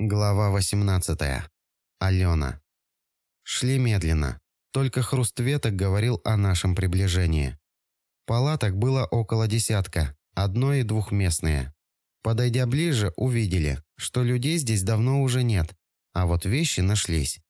Глава 18. Алена. Шли медленно. Только хруст веток говорил о нашем приближении. Палаток было около десятка, одно- и двухместные. Подойдя ближе, увидели, что людей здесь давно уже нет, а вот вещи нашлись.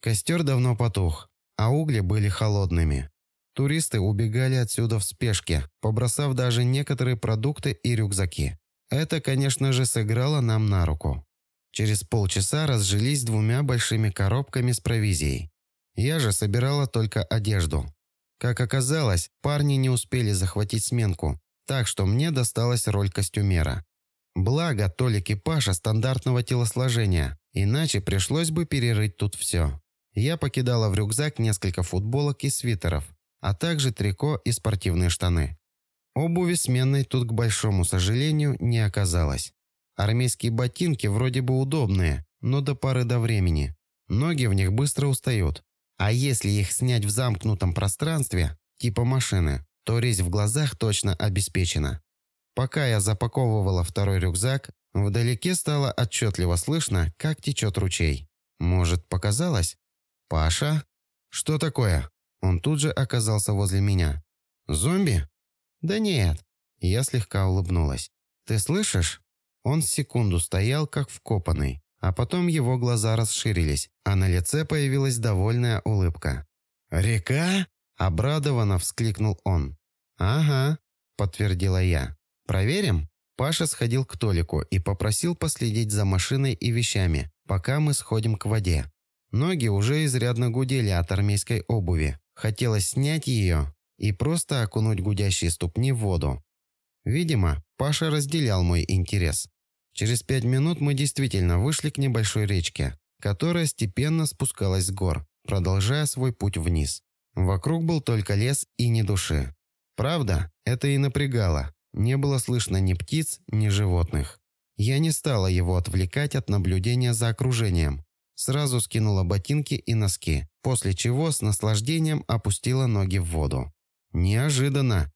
Костер давно потух, а угли были холодными. Туристы убегали отсюда в спешке, побросав даже некоторые продукты и рюкзаки. Это, конечно же, сыграло нам на руку. Через полчаса разжились двумя большими коробками с провизией. Я же собирала только одежду. Как оказалось, парни не успели захватить сменку, так что мне досталась роль костюмера. Благо, Толик и Паша стандартного телосложения, иначе пришлось бы перерыть тут все. Я покидала в рюкзак несколько футболок и свитеров, а также трико и спортивные штаны. Обуви сменной тут, к большому сожалению, не оказалось. Армейские ботинки вроде бы удобные, но до поры до времени. Ноги в них быстро устают. А если их снять в замкнутом пространстве, типа машины, то резь в глазах точно обеспечена. Пока я запаковывала второй рюкзак, вдалеке стало отчетливо слышно, как течет ручей. Может, показалось? «Паша? Что такое?» Он тут же оказался возле меня. «Зомби?» «Да нет». Я слегка улыбнулась. «Ты слышишь?» Он секунду стоял, как вкопанный, а потом его глаза расширились, а на лице появилась довольная улыбка. «Река?» – обрадованно вскликнул он. «Ага», – подтвердила я. «Проверим?» Паша сходил к Толику и попросил последить за машиной и вещами, пока мы сходим к воде. Ноги уже изрядно гудели от армейской обуви. Хотелось снять ее и просто окунуть гудящие ступни в воду. Видимо, Паша разделял мой интерес. Через пять минут мы действительно вышли к небольшой речке, которая степенно спускалась с гор, продолжая свой путь вниз. Вокруг был только лес и ни души. Правда, это и напрягало. Не было слышно ни птиц, ни животных. Я не стала его отвлекать от наблюдения за окружением. Сразу скинула ботинки и носки, после чего с наслаждением опустила ноги в воду. Неожиданно.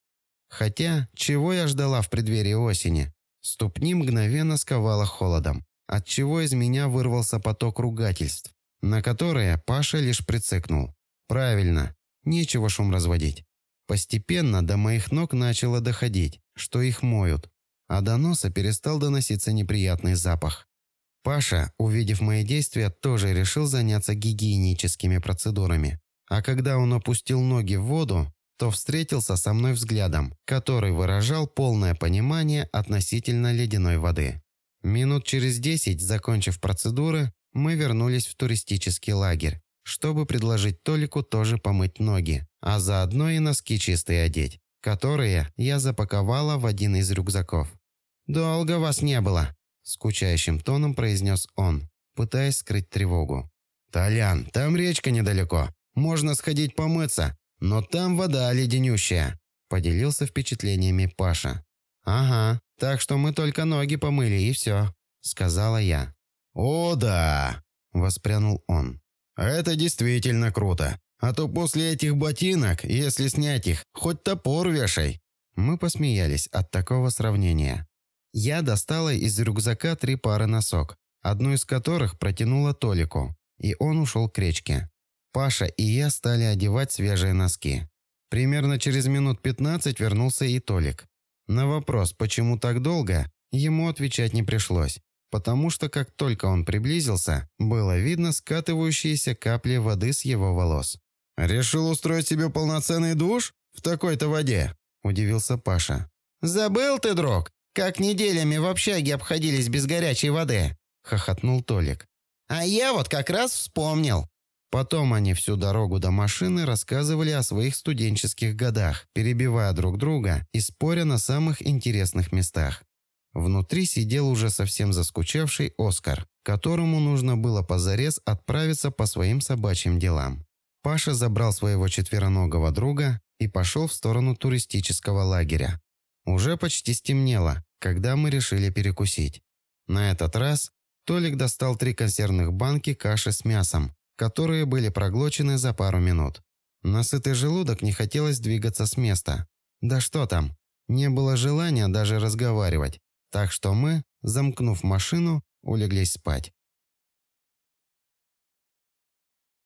Хотя, чего я ждала в преддверии осени? Ступни мгновенно сковало холодом, отчего из меня вырвался поток ругательств, на которые Паша лишь прицикнул. Правильно, нечего шум разводить. Постепенно до моих ног начало доходить, что их моют, а до носа перестал доноситься неприятный запах. Паша, увидев мои действия, тоже решил заняться гигиеническими процедурами. А когда он опустил ноги в воду, то встретился со мной взглядом, который выражал полное понимание относительно ледяной воды. Минут через десять, закончив процедуры, мы вернулись в туристический лагерь, чтобы предложить Толику тоже помыть ноги, а заодно и носки чистые одеть, которые я запаковала в один из рюкзаков. «Долго вас не было», – скучающим тоном произнес он, пытаясь скрыть тревогу. «Толян, там речка недалеко. Можно сходить помыться. Но там вода леденющая», – поделился впечатлениями Паша. «Ага, так что мы только ноги помыли и все», – сказала я. «О, да!» – воспрянул он. «Это действительно круто. А то после этих ботинок, если снять их, хоть топор вешай». Мы посмеялись от такого сравнения. Я достала из рюкзака три пары носок, одну из которых протянула Толику, и он ушел к речке. Паша и я стали одевать свежие носки. Примерно через минут 15 вернулся и Толик. На вопрос, почему так долго, ему отвечать не пришлось, потому что как только он приблизился, было видно скатывающиеся капли воды с его волос. «Решил устроить себе полноценный душ? В такой-то воде?» – удивился Паша. «Забыл ты, друг, как неделями в общаге обходились без горячей воды?» – хохотнул Толик. «А я вот как раз вспомнил. Потом они всю дорогу до машины рассказывали о своих студенческих годах, перебивая друг друга и споря на самых интересных местах. Внутри сидел уже совсем заскучавший Оскар, которому нужно было позарез отправиться по своим собачьим делам. Паша забрал своего четвероногого друга и пошел в сторону туристического лагеря. Уже почти стемнело, когда мы решили перекусить. На этот раз Толик достал три консервных банки каши с мясом, которые были проглочены за пару минут. На сытый желудок не хотелось двигаться с места. Да что там, не было желания даже разговаривать, так что мы, замкнув машину, улеглись спать.